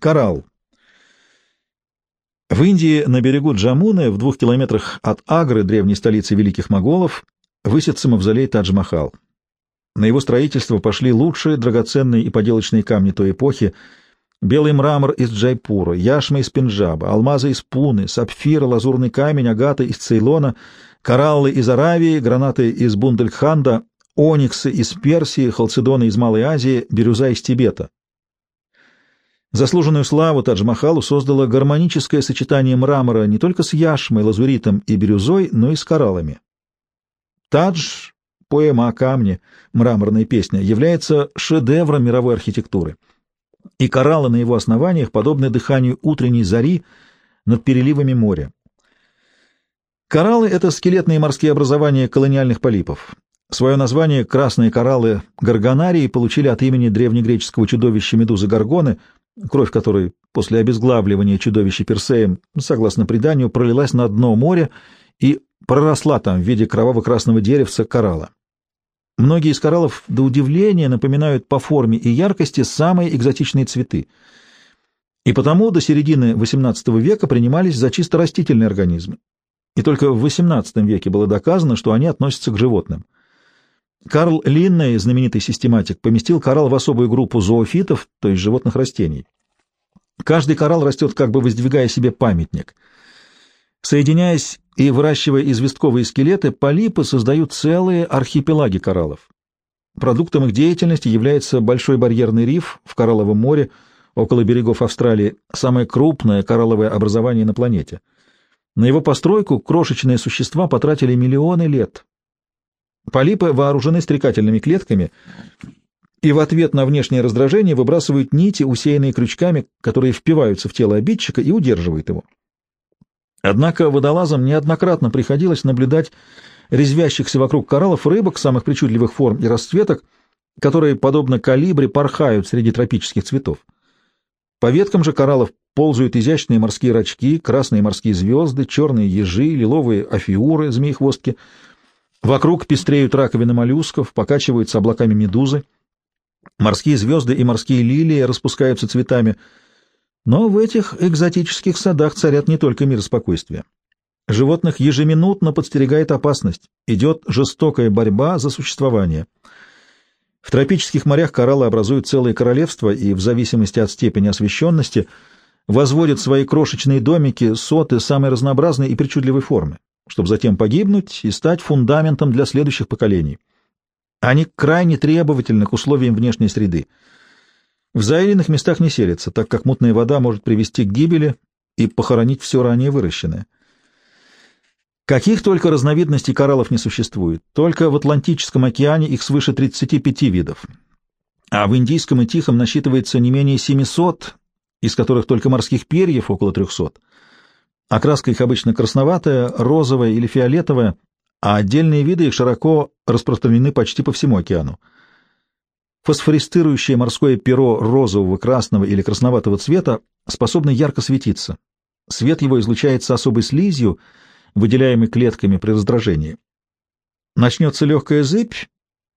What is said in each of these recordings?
Коралл. В Индии на берегу Джамуны, в двух километрах от Агры, древней столицы великих моголов, высится мавзолей Тадж-Махал. На его строительство пошли лучшие драгоценные и поделочные камни той эпохи, белый мрамор из Джайпура, яшма из Пенджаба, алмазы из Пуны, сапфир, лазурный камень, агаты из Цейлона, кораллы из Аравии, гранаты из Бундельханда, ониксы из Персии, халцедоны из Малой Азии, бирюза из Тибета. Заслуженную славу Тадж-Махалу создало гармоническое сочетание мрамора не только с яшмой, лазуритом и бирюзой, но и с кораллами. Тадж, поэма о камне, мраморная песня, является шедевром мировой архитектуры. И кораллы на его основаниях подобны дыханию утренней зари над переливами моря. Кораллы — это скелетные морские образования колониальных полипов. Свое название красные кораллы Гаргонарии получили от имени древнегреческого чудовища Медузы Гаргоны — кровь которой после обезглавливания чудовища Персеем, согласно преданию, пролилась на дно моря и проросла там в виде кроваво-красного деревца коралла. Многие из кораллов до удивления напоминают по форме и яркости самые экзотичные цветы, и потому до середины XVIII века принимались за чисто растительные организмы. И только в XVIII веке было доказано, что они относятся к животным. Карл Линней, знаменитый систематик, поместил коралл в особую группу зоофитов, то есть животных растений. Каждый коралл растет, как бы воздвигая себе памятник. Соединяясь и выращивая известковые скелеты, полипы создают целые архипелаги кораллов. Продуктом их деятельности является большой барьерный риф в Коралловом море около берегов Австралии, самое крупное коралловое образование на планете. На его постройку крошечные существа потратили миллионы лет, Полипы вооружены стрекательными клетками и в ответ на внешнее раздражение выбрасывают нити, усеянные крючками, которые впиваются в тело обидчика и удерживают его. Однако водолазам неоднократно приходилось наблюдать резвящихся вокруг кораллов рыбок самых причудливых форм и расцветок, которые, подобно калибре, порхают среди тропических цветов. По веткам же кораллов ползают изящные морские рачки, красные морские звезды, черные ежи, лиловые афиуры, змеи-хвостки — Вокруг пестреют раковины моллюсков, покачиваются облаками медузы. Морские звезды и морские лилии распускаются цветами. Но в этих экзотических садах царят не только мир и спокойствие. Животных ежеминутно подстерегает опасность. Идет жестокая борьба за существование. В тропических морях кораллы образуют целые королевства и, в зависимости от степени освещенности, возводят свои крошечные домики, соты самой разнообразной и причудливой формы чтобы затем погибнуть и стать фундаментом для следующих поколений. Они крайне требовательны к условиям внешней среды. В заиленных местах не селятся, так как мутная вода может привести к гибели и похоронить все ранее выращенное. Каких только разновидностей кораллов не существует, только в Атлантическом океане их свыше 35 видов, а в Индийском и Тихом насчитывается не менее 700, из которых только морских перьев около 300. Окраска их обычно красноватая, розовая или фиолетовая, а отдельные виды их широко распространены почти по всему океану. Фосфористирующее морское перо розового, красного или красноватого цвета способно ярко светиться. Свет его излучается особой слизью, выделяемой клетками при раздражении. Начнется легкая зыбь,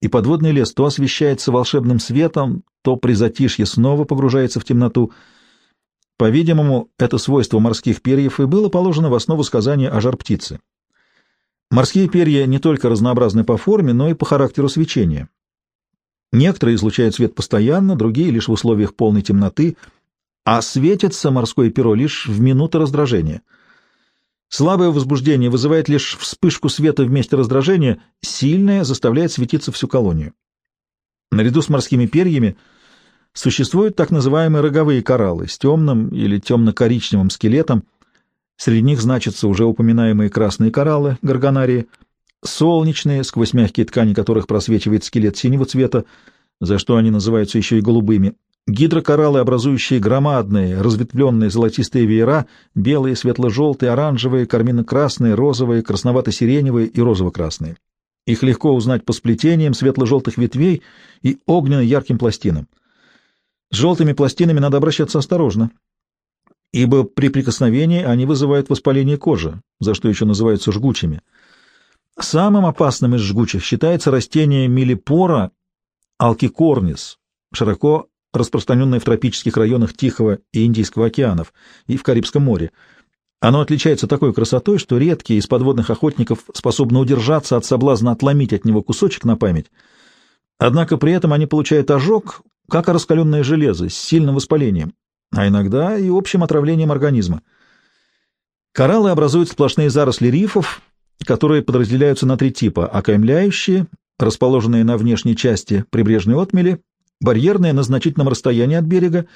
и подводный лес то освещается волшебным светом, то при затишье снова погружается в темноту — по-видимому, это свойство морских перьев и было положено в основу сказания о жар-птице. Морские перья не только разнообразны по форме, но и по характеру свечения. Некоторые излучают свет постоянно, другие лишь в условиях полной темноты, а светится морское перо лишь в минуты раздражения. Слабое возбуждение вызывает лишь вспышку света в месте раздражения, сильное заставляет светиться всю колонию. Наряду с морскими перьями — Существуют так называемые роговые кораллы с темным или темно-коричневым скелетом. Среди них значатся уже упоминаемые красные кораллы, горгонарии, солнечные, сквозь мягкие ткани которых просвечивает скелет синего цвета, за что они называются еще и голубыми, гидрокораллы, образующие громадные, разветвленные золотистые веера, белые, светло-желтые, оранжевые, кармино-красные, розовые, красновато-сиреневые и розово-красные. Их легко узнать по сплетениям светло-желтых ветвей и огненно-ярким пластинам. С желтыми пластинами надо обращаться осторожно, ибо при прикосновении они вызывают воспаление кожи, за что еще называются жгучими. Самым опасным из жгучих считается растение милипора алкикорнис, широко распространенное в тропических районах Тихого и Индийского океанов и в Карибском море. Оно отличается такой красотой, что редкие из подводных охотников способны удержаться от соблазна отломить от него кусочек на память. Однако при этом они получают ожог, как раскаленное железо, с сильным воспалением, а иногда и общим отравлением организма. Кораллы образуют сплошные заросли рифов, которые подразделяются на три типа — окаймляющие, расположенные на внешней части прибрежной отмели, барьерные на значительном расстоянии от берега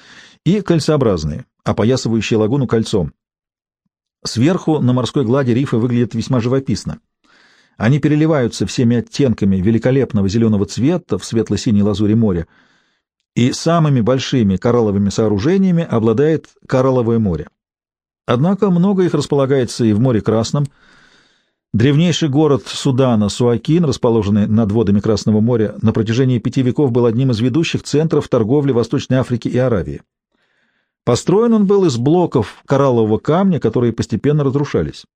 и кольцеобразные, опоясывающие лагуну кольцом. Сверху на морской глади рифы выглядят весьма живописно. Они переливаются всеми оттенками великолепного зеленого цвета в светло-синей лазуре моря, и самыми большими коралловыми сооружениями обладает Коралловое море. Однако много их располагается и в море Красном. Древнейший город Судана, Суакин, расположенный над водами Красного моря, на протяжении пяти веков был одним из ведущих центров торговли Восточной Африки и Аравии. Построен он был из блоков кораллового камня, которые постепенно разрушались.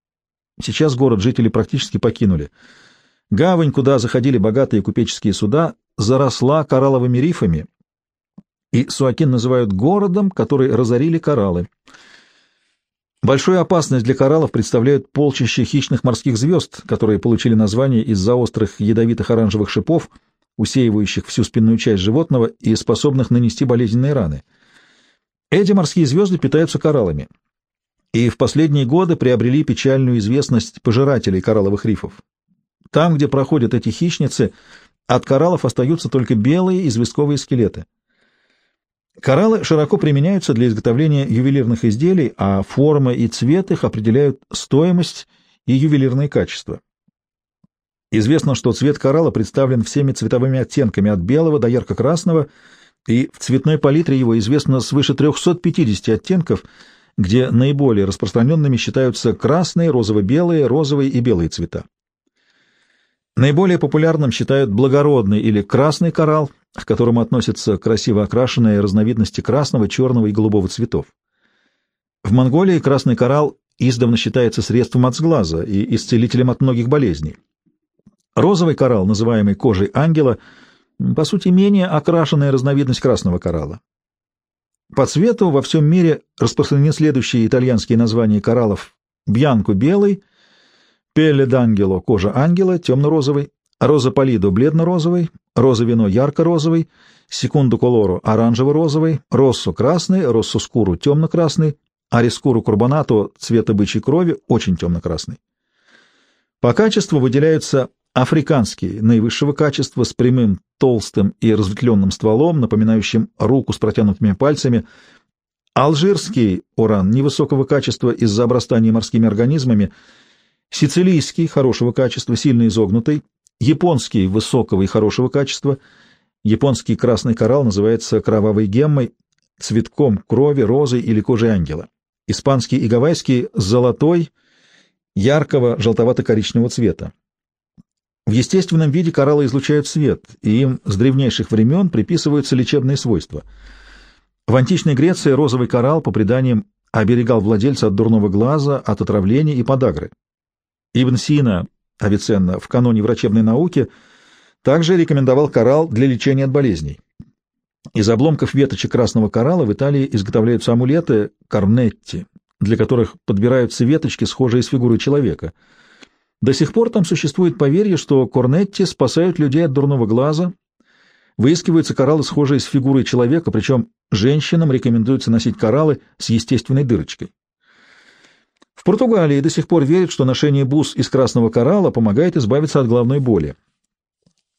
Сейчас город жители практически покинули. Гавань, куда заходили богатые купеческие суда, заросла коралловыми рифами, и Суакин называют городом, который разорили кораллы. Большую опасность для кораллов представляют полчища хищных морских звезд, которые получили название из-за острых ядовитых оранжевых шипов, усеивающих всю спинную часть животного и способных нанести болезненные раны. Эти морские звезды питаются кораллами и в последние годы приобрели печальную известность пожирателей коралловых рифов. Там, где проходят эти хищницы, от кораллов остаются только белые известковые скелеты. Кораллы широко применяются для изготовления ювелирных изделий, а форма и цвет их определяют стоимость и ювелирные качества. Известно, что цвет коралла представлен всеми цветовыми оттенками от белого до ярко-красного – и в цветной палитре его известно свыше 350 оттенков, где наиболее распространенными считаются красные, розово-белые, розовые и белые цвета. Наиболее популярным считают благородный или красный коралл, к которому относятся красиво окрашенные разновидности красного, черного и голубого цветов. В Монголии красный коралл издавна считается средством от сглаза и исцелителем от многих болезней. Розовый коралл, называемый кожей ангела – по сути, менее окрашенная разновидность красного коралла. По цвету во всем мире распространены следующие итальянские названия кораллов «Бьянко» — белый, «Пелле d'Angelo» — кожа ангела, темно-розовый, «Роза Полидо» — бледно-розовый, «Роза Вино» — ярко-розовый, «Секунду Колоро» — оранжево-розовый, «Россо» — красный, «Россо Скуру» — темно-красный, «Арискуру Курбанато» — цвета бычьей крови — очень темно-красный. По качеству выделяются африканский, наивысшего качества, с прямым, толстым и разветвленным стволом, напоминающим руку с протянутыми пальцами, алжирский уран невысокого качества из-за обрастания морскими организмами, сицилийский хорошего качества, сильно изогнутый, японский высокого и хорошего качества, японский красный коралл называется кровавой геммой, цветком крови, розой или кожей ангела, испанский и гавайский золотой, яркого желтовато-коричневого цвета. В естественном виде кораллы излучают свет, и им с древнейших времен приписываются лечебные свойства. В античной Греции розовый коралл, по преданиям, оберегал владельца от дурного глаза, от отравления и подагры. Ибн Сина, Авиценна, в каноне врачебной науки также рекомендовал коралл для лечения от болезней. Из обломков веточек красного коралла в Италии изготовляются амулеты корнетти, для которых подбираются веточки, схожие с фигурой человека — до сих пор там существует поверье, что корнетти спасают людей от дурного глаза, выискиваются кораллы, схожие с фигурой человека, причем женщинам рекомендуется носить кораллы с естественной дырочкой. В Португалии до сих пор верят, что ношение бус из красного коралла помогает избавиться от головной боли.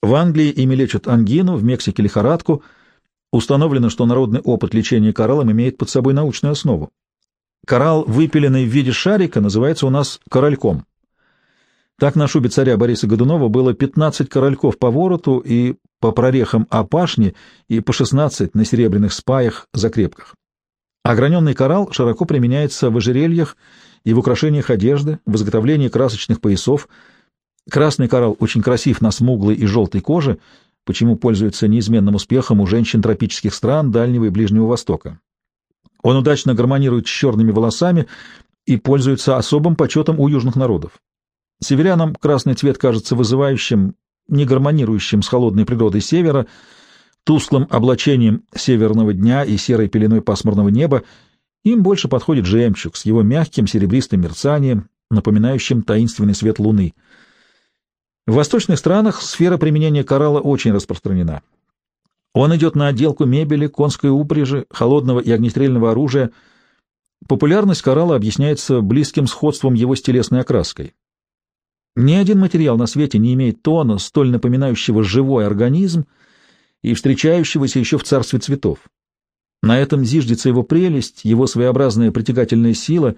В Англии ими лечат ангину, в Мексике лихорадку. Установлено, что народный опыт лечения кораллом имеет под собой научную основу. Коралл, выпиленный в виде шарика, называется у нас корольком. Так на шубе царя Бориса Годунова было 15 корольков по вороту и по прорехам опашни и по 16 на серебряных спаях закрепках. Ограненный коралл широко применяется в ожерельях и в украшениях одежды, в изготовлении красочных поясов. Красный коралл очень красив на смуглой и желтой коже, почему пользуется неизменным успехом у женщин тропических стран Дальнего и Ближнего Востока. Он удачно гармонирует с черными волосами и пользуется особым почетом у южных народов. Северянам красный цвет кажется вызывающим, не гармонирующим с холодной природой севера. тусклым облачением северного дня и серой пеленой пасмурного неба им больше подходит жемчуг с его мягким серебристым мерцанием, напоминающим таинственный свет луны. В восточных странах сфера применения коралла очень распространена. Он идет на отделку мебели, конской упряжи, холодного и огнестрельного оружия. Популярность коралла объясняется близким сходством его с телесной окраской. Ни один материал на свете не имеет тона, столь напоминающего живой организм и встречающегося еще в царстве цветов. На этом зиждется его прелесть, его своеобразная притягательная сила,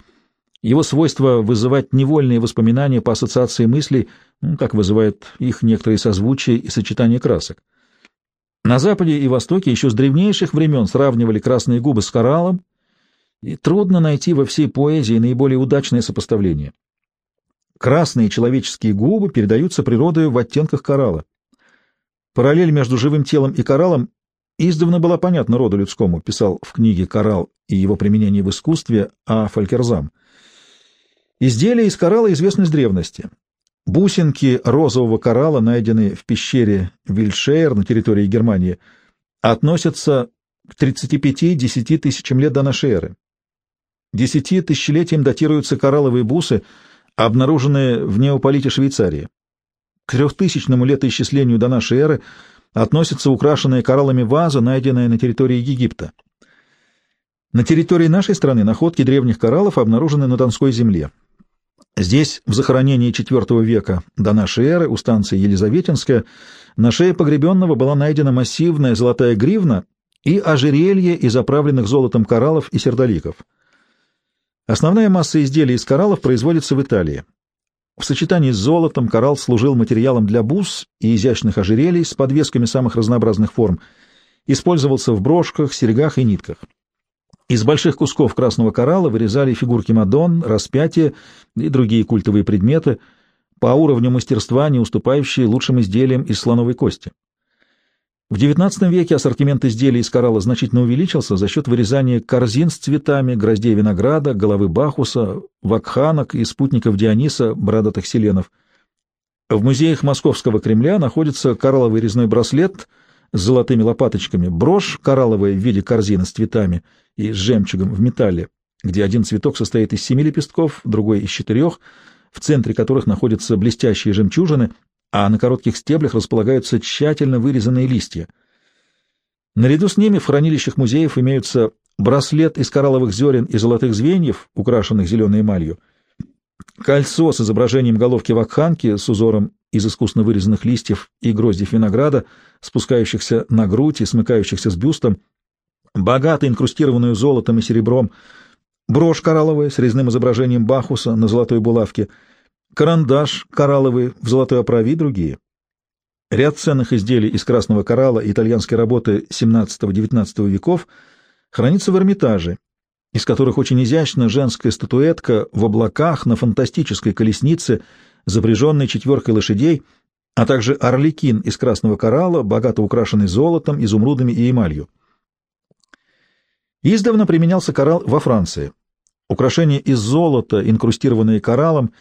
его свойство вызывать невольные воспоминания по ассоциации мыслей, ну, как вызывают их некоторые созвучия и сочетания красок. На Западе и Востоке еще с древнейших времен сравнивали красные губы с кораллом, и трудно найти во всей поэзии наиболее удачное сопоставление. Красные человеческие губы передаются природой в оттенках коралла. Параллель между живым телом и кораллом издавна была понятна роду людскому, писал в книге «Коралл и его применение в искусстве» А. Фалькерзам. Изделия из коралла известны с древности. Бусинки розового коралла, найденные в пещере Вильшейр на территории Германии, относятся к 35-10 тысячам лет до нашей эры. Десяти тысячелетиям датируются коралловые бусы, обнаруженные в неополите Швейцарии. К трехтысячному летоисчислению до нашей эры относятся украшенные кораллами ваза, найденная на территории Египта. На территории нашей страны находки древних кораллов обнаружены на Донской земле. Здесь, в захоронении IV века до нашей эры, у станции Елизаветинская, на шее погребенного была найдена массивная золотая гривна и ожерелье из оправленных золотом кораллов и сердоликов. Основная масса изделий из кораллов производится в Италии. В сочетании с золотом коралл служил материалом для бус и изящных ожерелий с подвесками самых разнообразных форм, использовался в брошках, серьгах и нитках. Из больших кусков красного коралла вырезали фигурки Мадон, распятия и другие культовые предметы, по уровню мастерства не уступающие лучшим изделиям из слоновой кости. В XIX веке ассортимент изделий из коралла значительно увеличился за счет вырезания корзин с цветами, гроздей винограда, головы Бахуса, вакханок и спутников Диониса, бородатых селенов. В музеях Московского Кремля находится коралловый резной браслет с золотыми лопаточками, брошь коралловая в виде корзины с цветами и с жемчугом в металле, где один цветок состоит из семи лепестков, другой — из четырех, в центре которых находятся блестящие жемчужины, а на коротких стеблях располагаются тщательно вырезанные листья. Наряду с ними в хранилищах музеев имеются браслет из коралловых зерен и золотых звеньев, украшенных зеленой эмалью, кольцо с изображением головки вакханки с узором из искусно вырезанных листьев и гроздьев винограда, спускающихся на грудь и смыкающихся с бюстом, богато инкрустированную золотом и серебром, брошь коралловая с резным изображением Бахуса на золотой булавке — карандаш коралловый в золотой оправе и другие. Ряд ценных изделий из красного коралла итальянской работы XVII-XIX веков хранится в Эрмитаже, из которых очень изящна женская статуэтка в облаках на фантастической колеснице, запряженной четверкой лошадей, а также орликин из красного коралла, богато украшенный золотом, изумрудами и эмалью. Издавна применялся коралл во Франции. Украшения из золота, инкрустированные кораллом,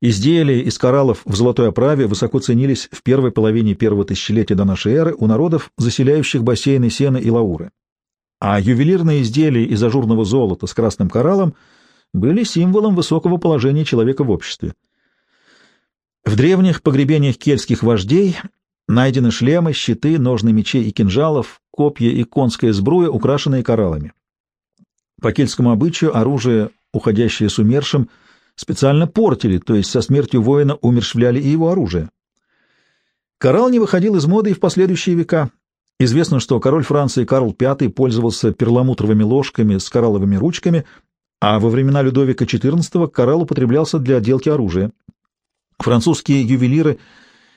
Изделия из кораллов в золотой оправе высоко ценились в первой половине первого тысячелетия до нашей эры у народов, заселяющих бассейны Сена и Лауры. А ювелирные изделия из ажурного золота с красным кораллом были символом высокого положения человека в обществе. В древних погребениях кельтских вождей найдены шлемы, щиты, ножны мечей и кинжалов, копья и конская сбруя, украшенные кораллами. По кельтскому обычаю оружие, уходящее с умершим, — специально портили, то есть со смертью воина умершвляли и его оружие. Коралл не выходил из моды и в последующие века. Известно, что король Франции Карл V пользовался перламутровыми ложками с коралловыми ручками, а во времена Людовика XIV коралл употреблялся для отделки оружия. Французские ювелиры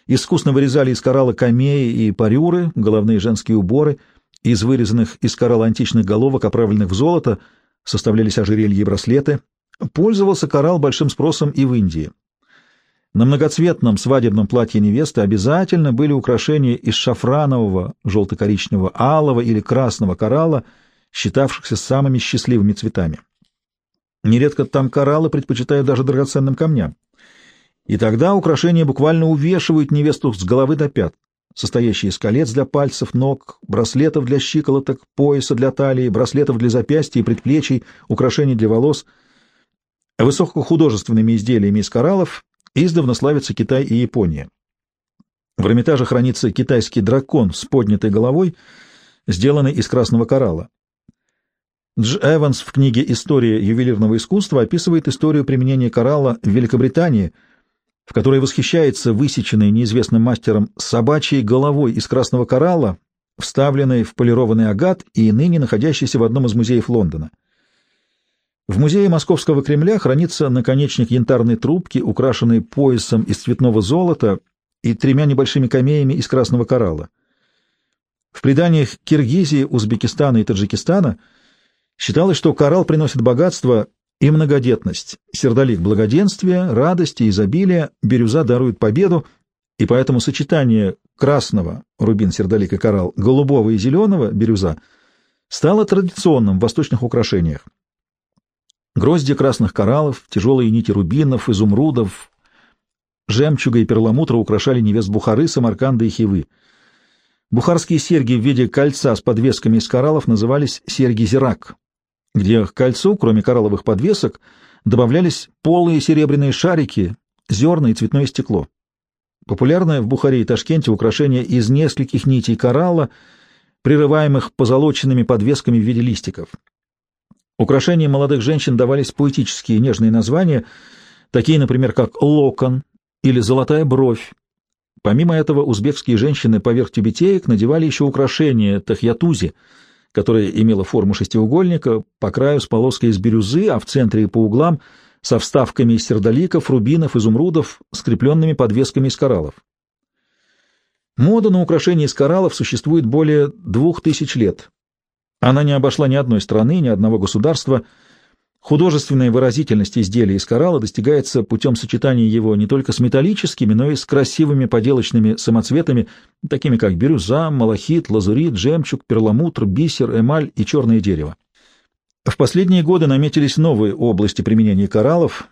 искусно вырезали из коралла камеи и парюры, головные женские уборы, из вырезанных из коралла античных головок, оправленных в золото, составлялись ожерелья и браслеты, Пользовался коралл большим спросом и в Индии. На многоцветном свадебном платье невесты обязательно были украшения из шафранового, желто-коричневого, алого или красного коралла, считавшихся самыми счастливыми цветами. Нередко там кораллы предпочитают даже драгоценным камням. И тогда украшения буквально увешивают невесту с головы до пят. состоящий из колец для пальцев, ног, браслетов для щиколоток, пояса для талии, браслетов для запястья и предплечий, украшений для волос. Высокохудожественными изделиями из кораллов издавна славятся Китай и Япония. В Эрмитаже хранится китайский дракон с поднятой головой, сделанный из красного коралла. Дж. Эванс в книге «История ювелирного искусства» описывает историю применения коралла в Великобритании, в которой восхищается высеченной неизвестным мастером собачьей головой из красного коралла, вставленной в полированный агат и ныне находящейся в одном из музеев Лондона. В музее Московского Кремля хранится наконечник янтарной трубки, украшенный поясом из цветного золота и тремя небольшими камеями из красного коралла. В преданиях Киргизии, Узбекистана и Таджикистана – Считалось, что коралл приносит богатство и многодетность, сердолик — благоденствие, радости, изобилие, бирюза дарует победу, и поэтому сочетание красного — рубин, сердолик и коралл, голубого и зеленого — бирюза — стало традиционным в восточных украшениях. Грозди красных кораллов, тяжелые нити рубинов, изумрудов, жемчуга и перламутра украшали невест Бухары, Самарканда и Хивы. Бухарские серьги в виде кольца с подвесками из кораллов назывались серьги-зирак, где к кольцу, кроме коралловых подвесок, добавлялись полые серебряные шарики, зерна и цветное стекло. Популярное в Бухаре и Ташкенте украшение из нескольких нитей коралла, прерываемых позолоченными подвесками в виде листиков. Украшениям молодых женщин давались поэтические нежные названия, такие, например, как «локон» или «золотая бровь». Помимо этого, узбекские женщины поверх тюбетеек надевали еще украшения тахьятузи — которая имела форму шестиугольника, по краю с полоской из бирюзы, а в центре и по углам со вставками из сердоликов, рубинов, изумрудов, скрепленными подвесками из кораллов. Мода на украшения из кораллов существует более двух тысяч лет. Она не обошла ни одной страны, ни одного государства — Художественная выразительность изделия из коралла достигается путем сочетания его не только с металлическими, но и с красивыми поделочными самоцветами, такими как бирюза, малахит, лазурит, жемчуг, перламутр, бисер, эмаль и черное дерево. В последние годы наметились новые области применения кораллов.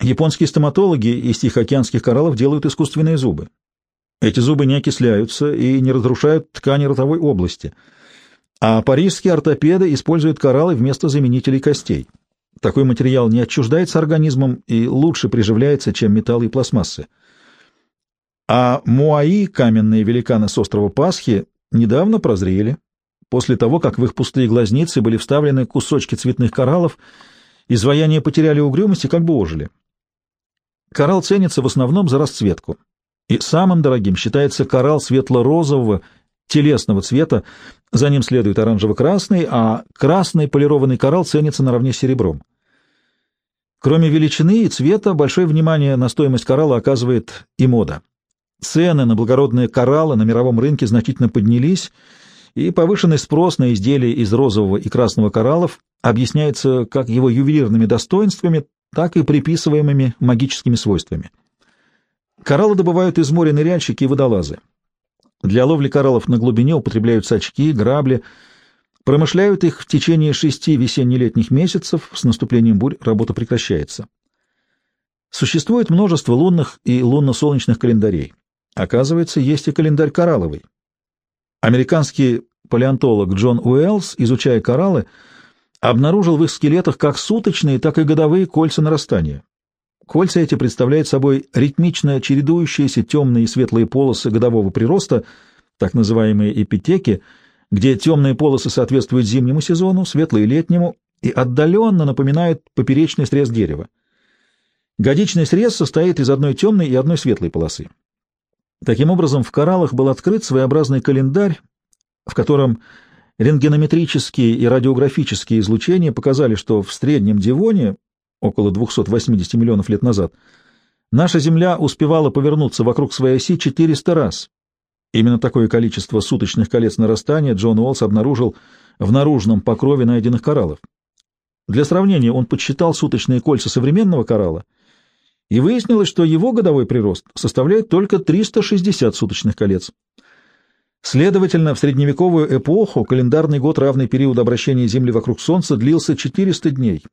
Японские стоматологи из тихоокеанских кораллов делают искусственные зубы. Эти зубы не окисляются и не разрушают ткани ротовой области, а парижские ортопеды используют кораллы вместо заменителей костей. Такой материал не отчуждается организмом и лучше приживляется, чем металлы и пластмассы. А муаи, каменные великаны с острова Пасхи, недавно прозрели. После того, как в их пустые глазницы были вставлены кусочки цветных кораллов, изваяния потеряли угрюмость и как бы ожили. Коралл ценится в основном за расцветку. И самым дорогим считается коралл светло-розового, телесного цвета, за ним следует оранжево-красный, а красный полированный коралл ценится наравне с серебром. Кроме величины и цвета, большое внимание на стоимость коралла оказывает и мода. Цены на благородные кораллы на мировом рынке значительно поднялись, и повышенный спрос на изделия из розового и красного кораллов объясняется как его ювелирными достоинствами, так и приписываемыми магическими свойствами. Кораллы добывают из моря ныряльщики и водолазы. Для ловли кораллов на глубине употребляются очки, грабли. Промышляют их в течение шести весенне-летних месяцев, с наступлением бурь работа прекращается. Существует множество лунных и лунно-солнечных календарей. Оказывается, есть и календарь коралловый. Американский палеонтолог Джон Уэллс, изучая кораллы, обнаружил в их скелетах как суточные, так и годовые кольца нарастания. Кольца эти представляют собой ритмично чередующиеся темные и светлые полосы годового прироста, так называемые эпитеки, где темные полосы соответствуют зимнему сезону, светлые — летнему, и отдаленно напоминают поперечный срез дерева. Годичный срез состоит из одной темной и одной светлой полосы. Таким образом, в кораллах был открыт своеобразный календарь, в котором рентгенометрические и радиографические излучения показали, что в среднем Дивоне около 280 миллионов лет назад, наша Земля успевала повернуться вокруг своей оси 400 раз. Именно такое количество суточных колец нарастания Джон Уоллс обнаружил в наружном покрове найденных кораллов. Для сравнения он подсчитал суточные кольца современного коралла, и выяснилось, что его годовой прирост составляет только 360 суточных колец. Следовательно, в средневековую эпоху календарный год, равный периоду обращения Земли вокруг Солнца, длился 400 дней,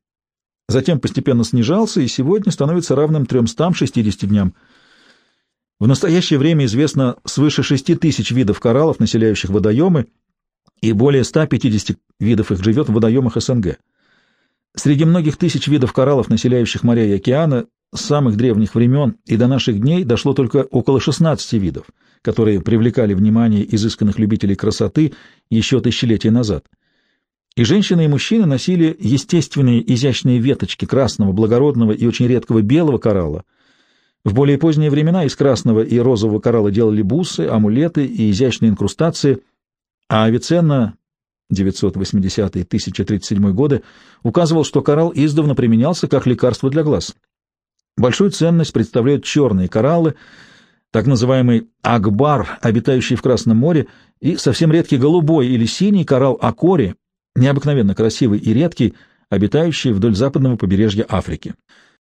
затем постепенно снижался и сегодня становится равным 360 дням. В настоящее время известно свыше 6 тысяч видов кораллов, населяющих водоемы, и более 150 видов их живет в водоемах СНГ. Среди многих тысяч видов кораллов, населяющих моря и океаны, с самых древних времен и до наших дней дошло только около 16 видов, которые привлекали внимание изысканных любителей красоты еще тысячелетия назад. И женщины и мужчины носили естественные изящные веточки красного, благородного и очень редкого белого коралла. В более поздние времена из красного и розового коралла делали бусы, амулеты и изящные инкрустации, а Авиценна 980-1037 годы указывал, что коралл издавна применялся как лекарство для глаз. Большую ценность представляют черные кораллы, так называемый акбар, обитающий в Красном море, и совсем редкий голубой или синий коралл акори, необыкновенно красивый и редкий, обитающий вдоль западного побережья Африки.